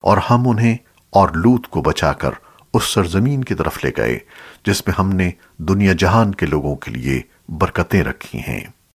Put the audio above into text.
اور ہم انہیں اور لوت کو بچا کر اس سرزمین کی طرف لے گئے، جس میں ہم نے دنیا جہان کے لوگوں کے لیے برکتیں رکھی ہیں۔